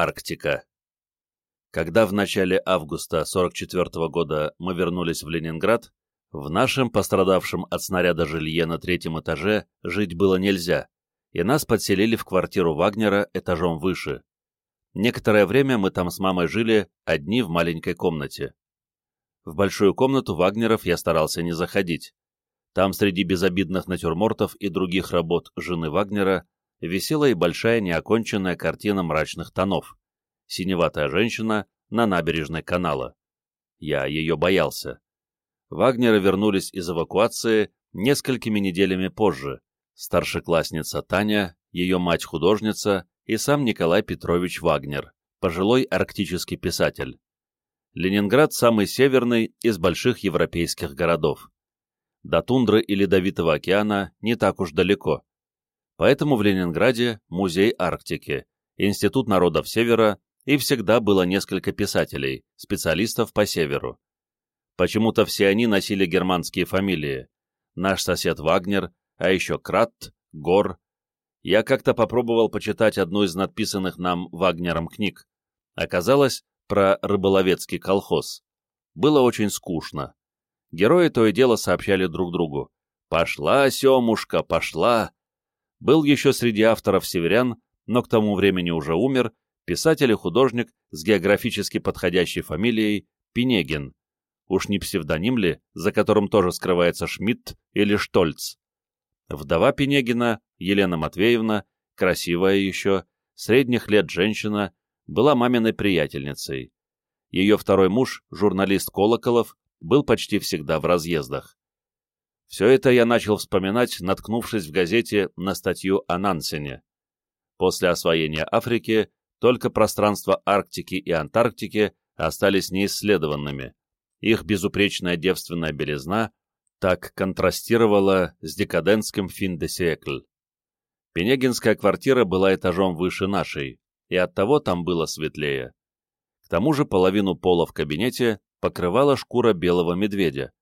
Арктика. Когда в начале августа 44 -го года мы вернулись в Ленинград, в нашем пострадавшем от снаряда жилье на третьем этаже жить было нельзя, и нас подселили в квартиру Вагнера этажом выше. Некоторое время мы там с мамой жили одни в маленькой комнате. В большую комнату Вагнеров я старался не заходить. Там среди безобидных натюрмортов и других работ жены Вагнера висела и большая неоконченная картина мрачных тонов. Синеватая женщина на набережной канала. Я ее боялся. Вагнеры вернулись из эвакуации несколькими неделями позже. Старшеклассница Таня, ее мать-художница и сам Николай Петрович Вагнер, пожилой арктический писатель. Ленинград самый северный из больших европейских городов. До тундры и Ледовитого океана не так уж далеко. Поэтому в Ленинграде музей Арктики, Институт народов Севера и всегда было несколько писателей, специалистов по Северу. Почему-то все они носили германские фамилии. Наш сосед Вагнер, а еще Кратт, Гор. Я как-то попробовал почитать одну из надписанных нам Вагнером книг. Оказалось, про рыболовецкий колхоз. Было очень скучно. Герои то и дело сообщали друг другу. «Пошла, Семушка, пошла!» Был еще среди авторов северян, но к тому времени уже умер, писатель и художник с географически подходящей фамилией Пинегин. Уж не псевдоним ли, за которым тоже скрывается Шмидт или Штольц? Вдова Пенегина, Елена Матвеевна, красивая еще, средних лет женщина, была маминой приятельницей. Ее второй муж, журналист Колоколов, был почти всегда в разъездах. Все это я начал вспоминать, наткнувшись в газете на статью о Нансене. После освоения Африки только пространства Арктики и Антарктики остались неисследованными их безупречная девственная белизна так контрастировала с декадентским фин де. Пенегинская квартира была этажом выше нашей, и оттого там было светлее. К тому же половину пола в кабинете покрывала шкура белого медведя.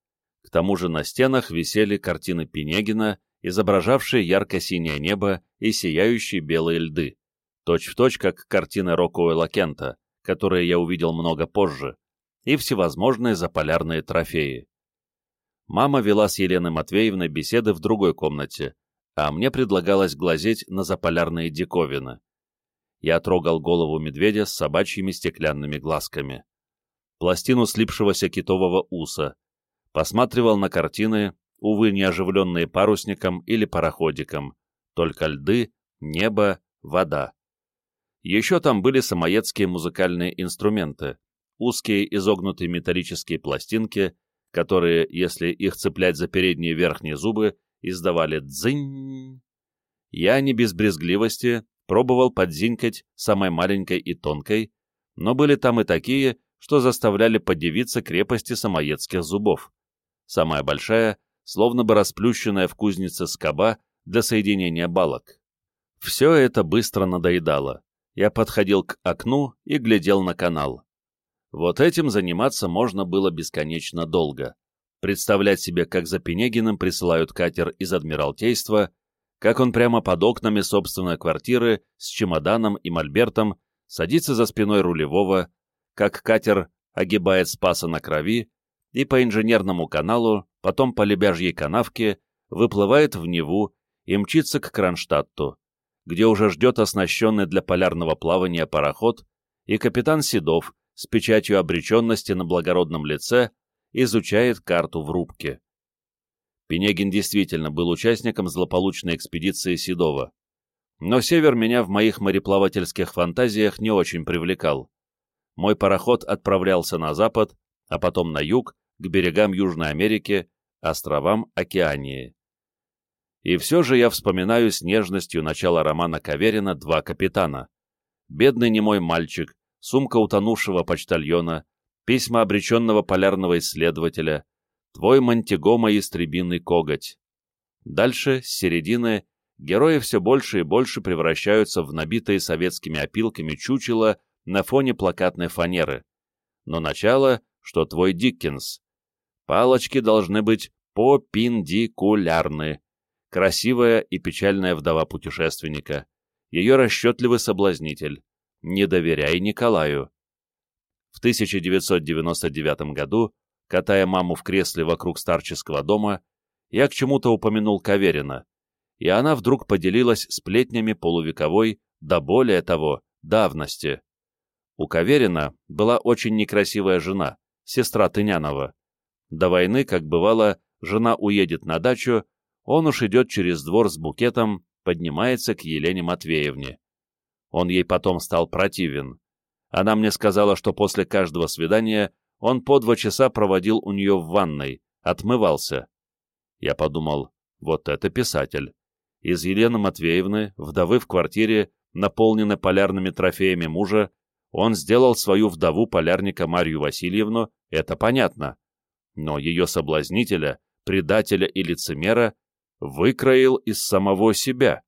К тому же на стенах висели картины Пенегина, изображавшие ярко-синее небо и сияющие белые льды, точь-в-точь точь как картины Рокуэлла Кента, которые я увидел много позже, и всевозможные заполярные трофеи. Мама вела с Еленой Матвеевной беседы в другой комнате, а мне предлагалось глазеть на заполярные диковины. Я трогал голову медведя с собачьими стеклянными глазками, пластину слипшегося китового уса, посматривал на картины, увы, не оживленные парусником или пароходиком, только льды, небо, вода. Еще там были самоедские музыкальные инструменты, узкие изогнутые металлические пластинки, которые, если их цеплять за передние верхние зубы, издавали дзынь. Я не без брезгливости пробовал подзинькать самой маленькой и тонкой, но были там и такие, что заставляли подивиться крепости самоедских зубов. Самая большая, словно бы расплющенная в кузнице скоба для соединения балок. Все это быстро надоедало. Я подходил к окну и глядел на канал. Вот этим заниматься можно было бесконечно долго. Представлять себе, как за Пенегиным присылают катер из Адмиралтейства, как он прямо под окнами собственной квартиры с чемоданом и мольбертом садится за спиной рулевого, как катер огибает Спаса на крови и по инженерному каналу, потом по лебяжьей канавке, выплывает в Неву и мчится к Кронштадту, где уже ждет оснащенный для полярного плавания пароход и капитан Седов, с печатью обреченности на благородном лице изучает карту в рубке. Пенегин действительно был участником злополучной экспедиции Седова. Но север меня в моих мореплавательских фантазиях не очень привлекал. Мой пароход отправлялся на запад, а потом на юг, к берегам Южной Америки, островам Океании. И все же я вспоминаю с нежностью начало романа Каверина «Два капитана». Бедный немой мальчик, сумка утонувшего почтальона, письма обреченного полярного исследователя, твой Монтигома истребиный коготь. Дальше, с середины, герои все больше и больше превращаются в набитые советскими опилками чучела на фоне плакатной фанеры. Но начало, что твой Диккенс. Палочки должны быть попиндикулярны. Красивая и печальная вдова путешественника. Ее расчетливый соблазнитель не доверяй Николаю. В 1999 году, катая маму в кресле вокруг старческого дома, я к чему-то упомянул Каверина, и она вдруг поделилась сплетнями полувековой, да более того, давности. У Каверина была очень некрасивая жена, сестра Тынянова. До войны, как бывало, жена уедет на дачу, он уж идет через двор с букетом, поднимается к Елене Матвеевне. Он ей потом стал противен. Она мне сказала, что после каждого свидания он по два часа проводил у нее в ванной, отмывался. Я подумал, вот это писатель. Из Елены Матвеевны, вдовы в квартире, наполненной полярными трофеями мужа, он сделал свою вдову полярника Марью Васильевну, это понятно. Но ее соблазнителя, предателя и лицемера выкроил из самого себя.